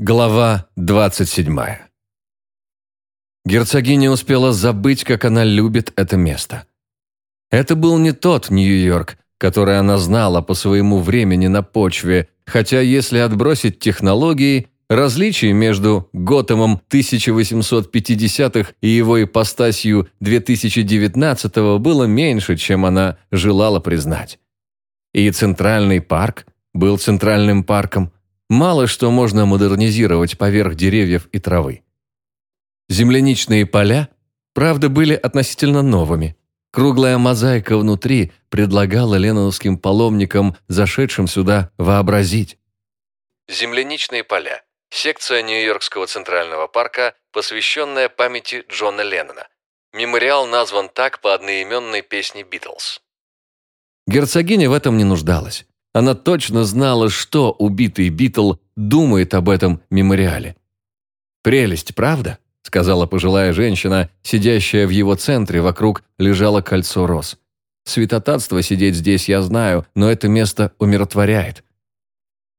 Глава 27 Герцогиня успела забыть, как она любит это место. Это был не тот Нью-Йорк, который она знала по своему времени на почве, хотя если отбросить технологии, различий между Готэмом 1850-х и его ипостасью 2019-го было меньше, чем она желала признать. И Центральный парк был Центральным парком, Мало что можно модернизировать поверх деревьев и травы. Земляничные поля, правда, были относительно новыми. Круглая мозаика внутри предлагала леноновским паломникам, зашедшим сюда, вообразить. Земляничные поля. Секция Нью-Йоркского Центрального парка, посвященная памяти Джона Леннона. Мемориал назван так по одноименной песне «Битлз». Герцогиня в этом не нуждалась. Она точно знала, что убитый Битл думает об этом мемориале. «Прелесть, правда?» – сказала пожилая женщина, сидящая в его центре, вокруг лежало кольцо роз. «Святотатство сидеть здесь я знаю, но это место умиротворяет».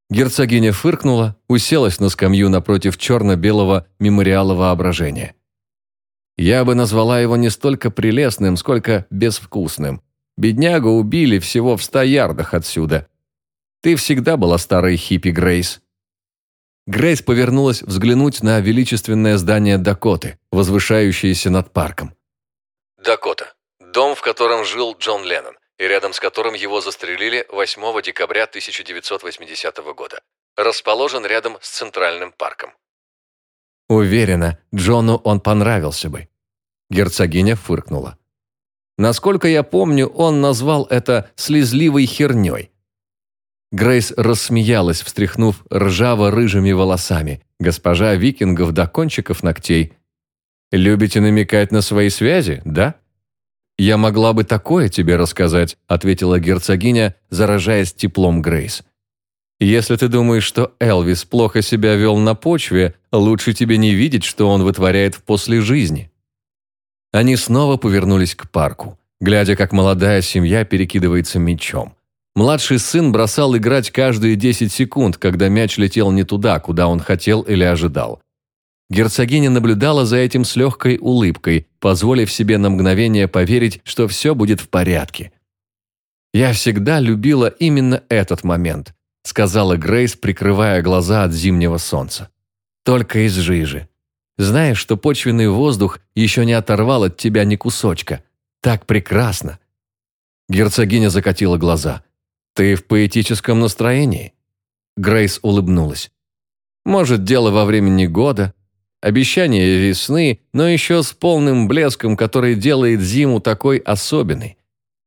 Герцогиня фыркнула, уселась на скамью напротив черно-белого мемориала воображения. Я бы назвала его не столько прелестным, сколько безвкусным. Беднягу убили всего в ста ярдах отсюда. Ты всегда была старой хиппи, Грейс». Грейс повернулась взглянуть на величественное здание Дакоты, возвышающееся над парком. Дакота. Дом, в котором жил Джон Леннон, и рядом с которым его застрелили 8 декабря 1980 года. Расположен рядом с Центральным парком. Уверена, Джону он понравился бы. Герцогиня фыркнула. Насколько я помню, он назвал это «слезливой херней», Грейс рассмеялась, встряхнув ржаво-рыжими волосами. Госпожа викингов до кончиков ногтей. «Любите намекать на свои связи, да?» «Я могла бы такое тебе рассказать», ответила герцогиня, заражаясь теплом Грейс. «Если ты думаешь, что Элвис плохо себя вел на почве, лучше тебе не видеть, что он вытворяет в после жизни». Они снова повернулись к парку, глядя, как молодая семья перекидывается мечом. Младший сын бросал играть каждые 10 секунд, когда мяч летел не туда, куда он хотел или ожидал. Герцогиня наблюдала за этим с легкой улыбкой, позволив себе на мгновение поверить, что все будет в порядке. «Я всегда любила именно этот момент», сказала Грейс, прикрывая глаза от зимнего солнца. «Только из жижи. Знаешь, что почвенный воздух еще не оторвал от тебя ни кусочка. Так прекрасно!» Герцогиня закатила глаза. «Ты в поэтическом настроении?» Грейс улыбнулась. «Может, дело во времени года, обещание весны, но еще с полным блеском, который делает зиму такой особенной.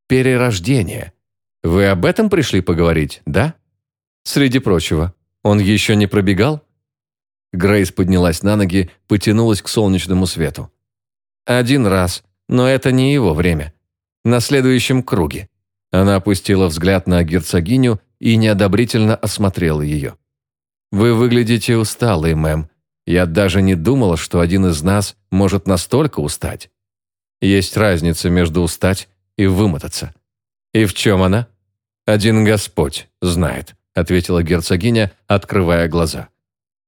Перерождение. Вы об этом пришли поговорить, да? Среди прочего, он еще не пробегал?» Грейс поднялась на ноги, потянулась к солнечному свету. «Один раз, но это не его время. На следующем круге. Она опустила взгляд на герцогиню и неодобрительно осмотрела ее. «Вы выглядите усталой, мэм. Я даже не думала, что один из нас может настолько устать. Есть разница между устать и вымотаться. И в чем она? Один Господь знает», ответила герцогиня, открывая глаза.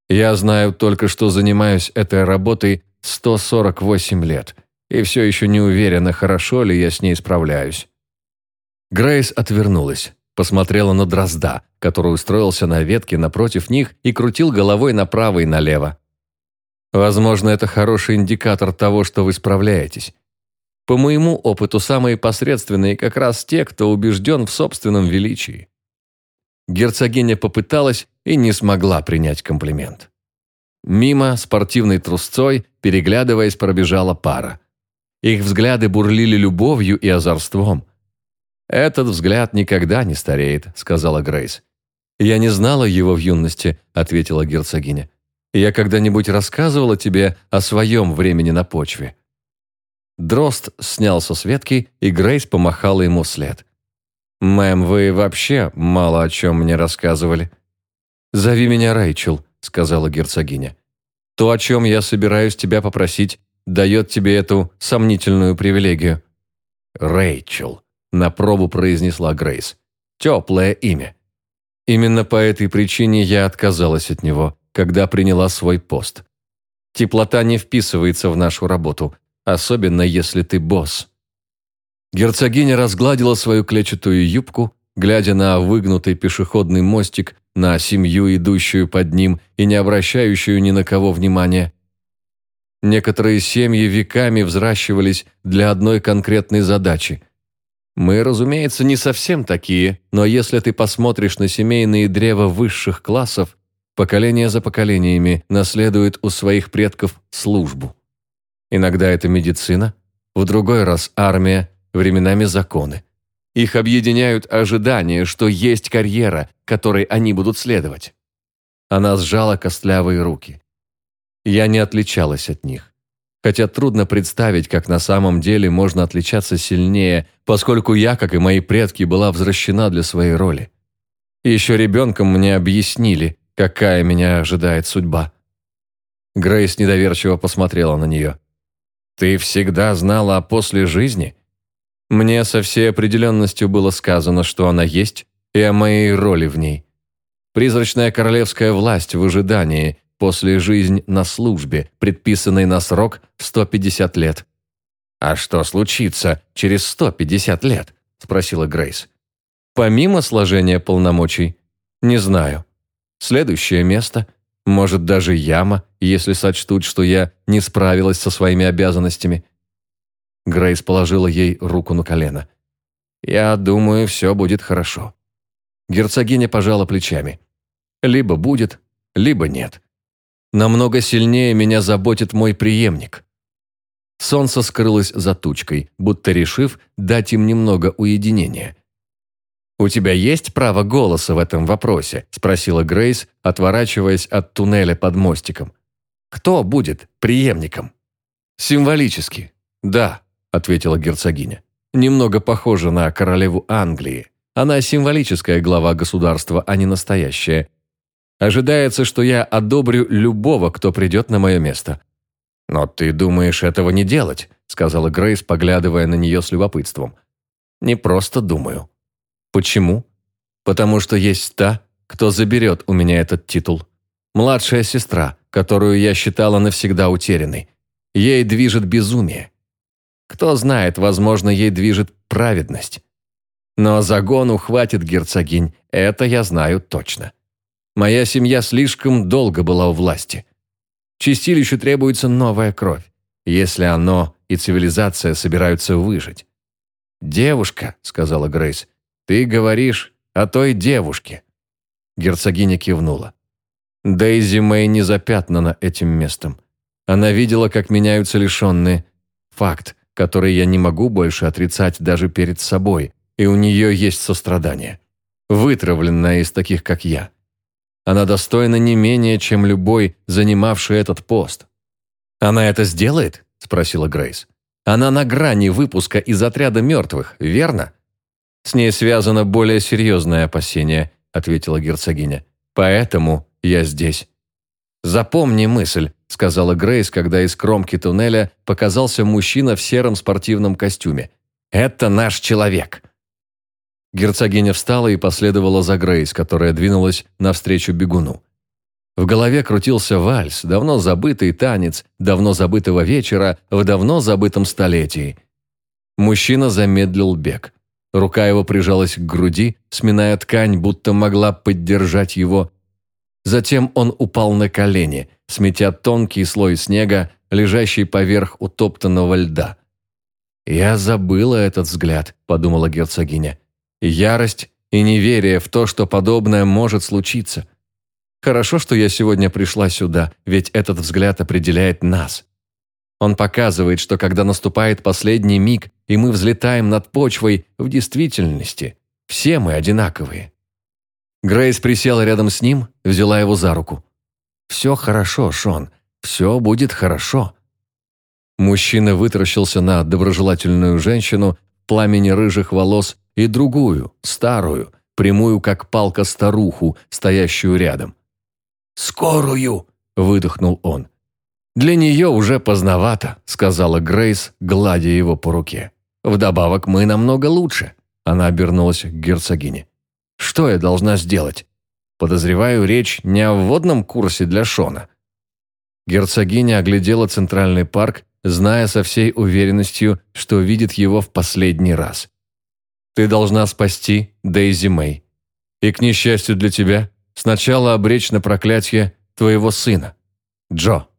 «Я знаю только, что занимаюсь этой работой 148 лет, и все еще не уверена, хорошо ли я с ней справляюсь. Грейс отвернулась, посмотрела на дрозда, который устроился на ветке напротив них и крутил головой направо и налево. «Возможно, это хороший индикатор того, что вы справляетесь. По моему опыту, самые посредственные как раз те, кто убежден в собственном величии». Герцогиня попыталась и не смогла принять комплимент. Мимо спортивной трусцой, переглядываясь, пробежала пара. Их взгляды бурлили любовью и озорством – «Этот взгляд никогда не стареет», — сказала Грейс. «Я не знала его в юности», — ответила герцогиня. «Я когда-нибудь рассказывала тебе о своем времени на почве». Дрозд снялся с ветки, и Грейс помахала ему вслед. «Мэм, вы вообще мало о чем мне рассказывали». «Зови меня Рэйчел», — сказала герцогиня. «То, о чем я собираюсь тебя попросить, дает тебе эту сомнительную привилегию». «Рэйчел», на пробу произнесла Грейс. Теплое имя. Именно по этой причине я отказалась от него, когда приняла свой пост. Теплота не вписывается в нашу работу, особенно если ты босс. Герцогиня разгладила свою клетчатую юбку, глядя на выгнутый пешеходный мостик, на семью, идущую под ним и не обращающую ни на кого внимания. Некоторые семьи веками взращивались для одной конкретной задачи. Мы, разумеется, не совсем такие, но если ты посмотришь на семейные древа высших классов, поколение за поколениями наследует у своих предков службу. Иногда это медицина, в другой раз армия, временами законы. Их объединяют ожидания, что есть карьера, которой они будут следовать. Она сжала костлявые руки. Я не отличалась от них. Хотя трудно представить, как на самом деле можно отличаться сильнее, поскольку я, как и мои предки, была возвращена для своей роли. Еще ребенком мне объяснили, какая меня ожидает судьба. Грейс недоверчиво посмотрела на нее. «Ты всегда знала о после жизни?» Мне со всей определенностью было сказано, что она есть, и о моей роли в ней. Призрачная королевская власть в ожидании, после жизнь на службе, предписанной на срок в 150 лет. «А что случится через 150 лет?» – спросила Грейс. «Помимо сложения полномочий? Не знаю. Следующее место, может даже яма, если сочтут, что я не справилась со своими обязанностями. Грейс положила ей руку на колено. «Я думаю, все будет хорошо». Герцогиня пожала плечами. «Либо будет, либо нет. Намного сильнее меня заботит мой преемник». Солнце скрылось за тучкой, будто решив дать им немного уединения. «У тебя есть право голоса в этом вопросе?» – спросила Грейс, отворачиваясь от туннеля под мостиком. «Кто будет преемником?» «Символически, да», – ответила герцогиня. «Немного похожа на королеву Англии. Она символическая глава государства, а не настоящая. Ожидается, что я одобрю любого, кто придет на мое место». «Но ты думаешь этого не делать», – сказала Грейс, поглядывая на нее с любопытством. «Не просто думаю». «Почему?» «Потому что есть та, кто заберет у меня этот титул. Младшая сестра, которую я считала навсегда утерянной. Ей движет безумие. Кто знает, возможно, ей движет праведность. Но загону хватит герцогинь, это я знаю точно. Моя семья слишком долго была у власти. Чистилищу требуется новая кровь, если оно и цивилизация собираются выжить. «Девушка», — сказала Грейс, — «ты говоришь о той девушке». Герцогиня кивнула. Дейзи Мэй не запятнана этим местом. Она видела, как меняются лишенные. Факт который я не могу больше отрицать даже перед собой, и у нее есть сострадание. Вытравленное из таких, как я. Она достойна не менее, чем любой, занимавший этот пост. «Она это сделает?» – спросила Грейс. «Она на грани выпуска из отряда мертвых, верно?» «С ней связано более серьезное опасение», – ответила герцогиня. «Поэтому я здесь». «Запомни мысль сказала Грейс, когда из кромки туннеля показался мужчина в сером спортивном костюме. «Это наш человек!» Герцогиня встала и последовала за Грейс, которая двинулась навстречу бегуну. В голове крутился вальс, давно забытый танец, давно забытого вечера в давно забытом столетии. Мужчина замедлил бег. Рука его прижалась к груди, сминая ткань, будто могла поддержать его. Затем он упал на колени – сметя тонкий слой снега, лежащий поверх утоптанного льда. «Я забыла этот взгляд», – подумала герцогиня. «Ярость и неверие в то, что подобное может случиться. Хорошо, что я сегодня пришла сюда, ведь этот взгляд определяет нас. Он показывает, что когда наступает последний миг, и мы взлетаем над почвой, в действительности все мы одинаковые». Грейс присела рядом с ним, взяла его за руку. «Все хорошо, Шон, все будет хорошо». Мужчина вытаращился на доброжелательную женщину, пламени рыжих волос и другую, старую, прямую как палка старуху, стоящую рядом. «Скорую!» – выдохнул он. «Для нее уже поздновато», – сказала Грейс, гладя его по руке. «Вдобавок мы намного лучше», – она обернулась к герцогине. «Что я должна сделать?» Подозреваю, речь не о вводном курсе для Шона. Герцогиня оглядела Центральный парк, зная со всей уверенностью, что видит его в последний раз. «Ты должна спасти Дейзи Мэй. И, к несчастью для тебя, сначала обречь на проклятие твоего сына, Джо».